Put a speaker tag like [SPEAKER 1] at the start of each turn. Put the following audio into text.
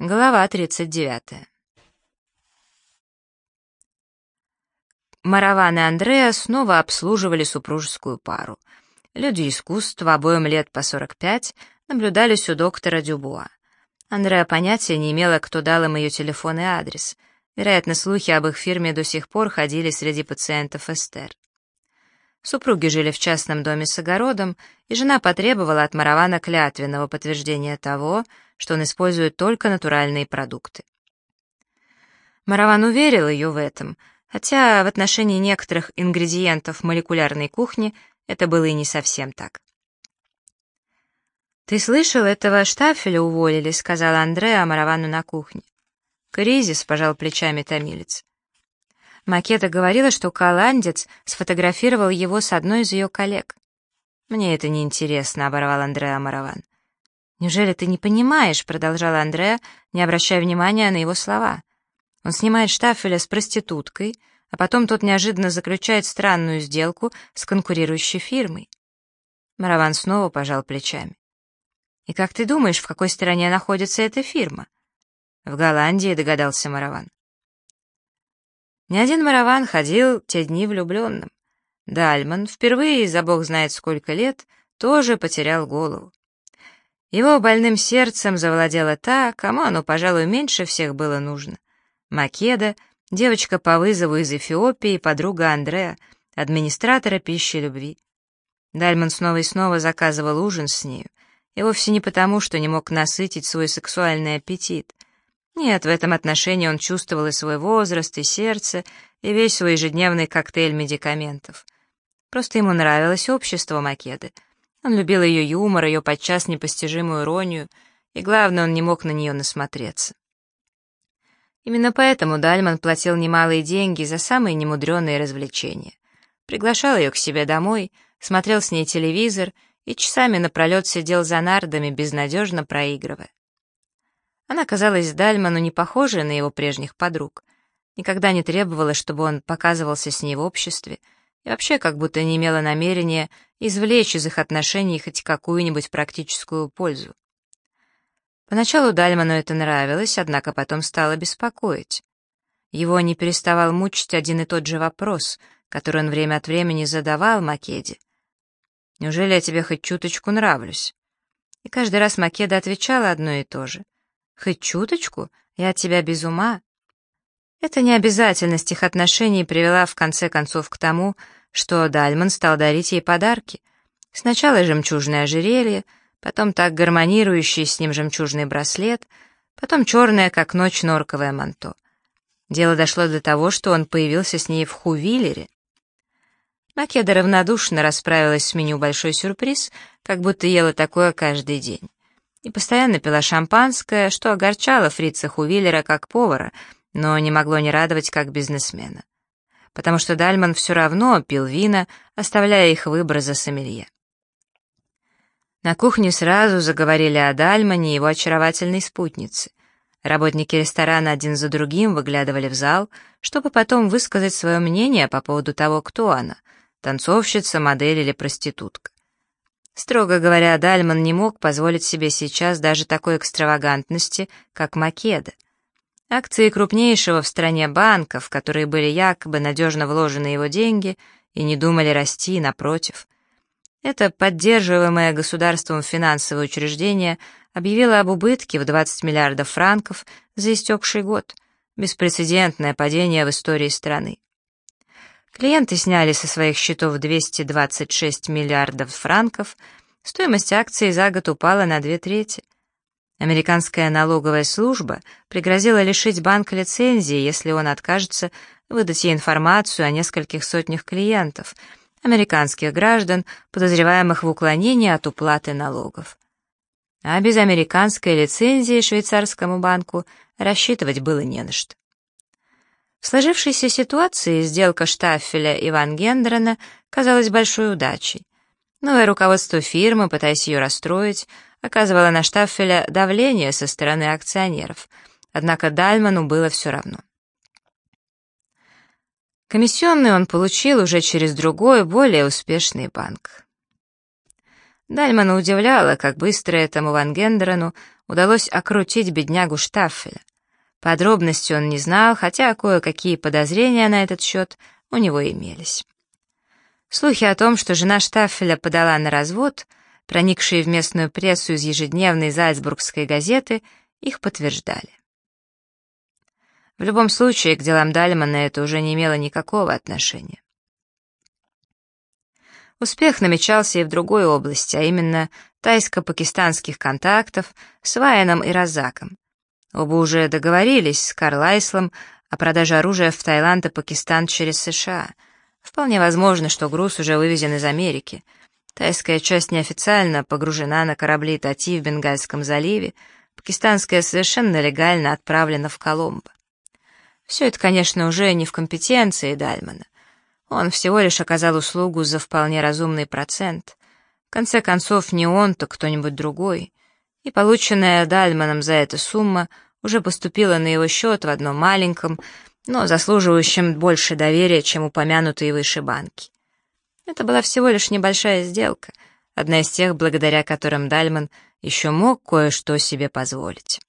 [SPEAKER 1] Глава 39. Мараван и Андреа снова обслуживали супружескую пару. Люди искусства, обоим лет по 45, наблюдались у доктора Дюбуа. Андреа понятия не имела, кто дал им ее телефон и адрес. Вероятно, слухи об их фирме до сих пор ходили среди пациентов Эстер. Супруги жили в частном доме с огородом, и жена потребовала от Маравана клятвенного подтверждения того, что он использует только натуральные продукты. Мараван уверил ее в этом, хотя в отношении некоторых ингредиентов молекулярной кухни это было и не совсем так. «Ты слышал, этого штафеля уволили», — сказала Андреа Маравану на кухне. «Кризис», — пожал плечами томилец. Макета говорила, что голландец сфотографировал его с одной из ее коллег. «Мне это не интересно, оборвал Андреа Мараван. «Неужели ты не понимаешь?» — продолжала Андреа, не обращая внимания на его слова. «Он снимает штафеля с проституткой, а потом тот неожиданно заключает странную сделку с конкурирующей фирмой». Мараван снова пожал плечами. «И как ты думаешь, в какой стране находится эта фирма?» «В Голландии», — догадался Мараван. Ни один мараван ходил те дни влюбленным. Дальман, впервые за бог знает сколько лет, тоже потерял голову. Его больным сердцем завладела та, кому оно, пожалуй, меньше всех было нужно. Македа, девочка по вызову из Эфиопии, подруга Андреа, администратора пищи любви. Дальман снова и снова заказывал ужин с нею, и вовсе не потому, что не мог насытить свой сексуальный аппетит — нет, в этом отношении он чувствовал и свой возраст, и сердце, и весь свой ежедневный коктейль медикаментов. Просто ему нравилось общество Македы. Он любил ее юмор, ее подчас непостижимую иронию, и главное, он не мог на нее насмотреться. Именно поэтому Дальман платил немалые деньги за самые немудреные развлечения. Приглашал ее к себе домой, смотрел с ней телевизор и часами напролет сидел за нардами, безнадежно проигрывая. Она казалась Дальману не похожей на его прежних подруг. Никогда не требовала, чтобы он показывался с ней в обществе, и вообще как будто не имела намерения извлечь из их отношений хоть какую-нибудь практическую пользу. Поначалу Дальману это нравилось, однако потом стало беспокоить. Его не переставал мучить один и тот же вопрос, который он время от времени задавал Македе. «Неужели я тебе хоть чуточку нравлюсь?» И каждый раз Македа отвечала одно и то же. Хоть чуточку, я от тебя без ума. Эта необязательность их отношений привела в конце концов к тому, что Дальман стал дарить ей подарки. Сначала жемчужное ожерелье, потом так гармонирующий с ним жемчужный браслет, потом черное, как ночь, норковое манто. Дело дошло до того, что он появился с ней в Хувиллере. Македа равнодушно расправилась с меню «Большой сюрприз», как будто ела такое каждый день и постоянно пила шампанское, что огорчало фрица Хувиллера как повара, но не могло не радовать как бизнесмена. Потому что Дальман все равно пил вина, оставляя их выбор за сомелье. На кухне сразу заговорили о Дальмане и его очаровательной спутнице. Работники ресторана один за другим выглядывали в зал, чтобы потом высказать свое мнение по поводу того, кто она — танцовщица, модель или проститутка. Строго говоря, Дальман не мог позволить себе сейчас даже такой экстравагантности, как Македа. Акции крупнейшего в стране банка, в которые были якобы надежно вложены его деньги, и не думали расти, напротив. Это поддерживаемое государством финансовое учреждение объявило об убытке в 20 миллиардов франков за истекший год, беспрецедентное падение в истории страны. Клиенты сняли со своих счетов 226 миллиардов франков, стоимость акций за год упала на две трети. Американская налоговая служба пригрозила лишить банка лицензии, если он откажется выдать ей информацию о нескольких сотнях клиентов, американских граждан, подозреваемых в уклонении от уплаты налогов. А без американской лицензии швейцарскому банку рассчитывать было не на что. В сложившейся ситуации сделка Штаффеля и Ван Гендерена казалась большой удачей. Новое руководство фирмы, пытаясь ее расстроить, оказывало на Штаффеля давление со стороны акционеров, однако Дальману было все равно. Комиссионный он получил уже через другой, более успешный банк. Дальмана удивляло, как быстро этому Ван Гендерену удалось окрутить беднягу Штаффеля. Подробностей он не знал, хотя кое-какие подозрения на этот счет у него имелись. Слухи о том, что жена Штаффеля подала на развод, проникшие в местную прессу из ежедневной зальцбургской газеты, их подтверждали. В любом случае, к делам Дальмана это уже не имело никакого отношения. Успех намечался и в другой области, а именно тайско-пакистанских контактов с Вайеном и Розаком. Оба уже договорились с Карлайслом о продаже оружия в Таиланд и Пакистан через США. Вполне возможно, что груз уже вывезен из Америки. Тайская часть неофициально погружена на корабли Тати в Бенгальском заливе, пакистанская совершенно легально отправлена в Коломбо. Все это, конечно, уже не в компетенции Дальмана. Он всего лишь оказал услугу за вполне разумный процент. В конце концов, не он, то кто-нибудь другой. И полученная Дальманом за это сумма уже поступила на его счет в одном маленьком, но заслуживающем больше доверия, чем упомянутые выше банки. Это была всего лишь небольшая сделка, одна из тех, благодаря которым Дальман еще мог кое-что себе позволить.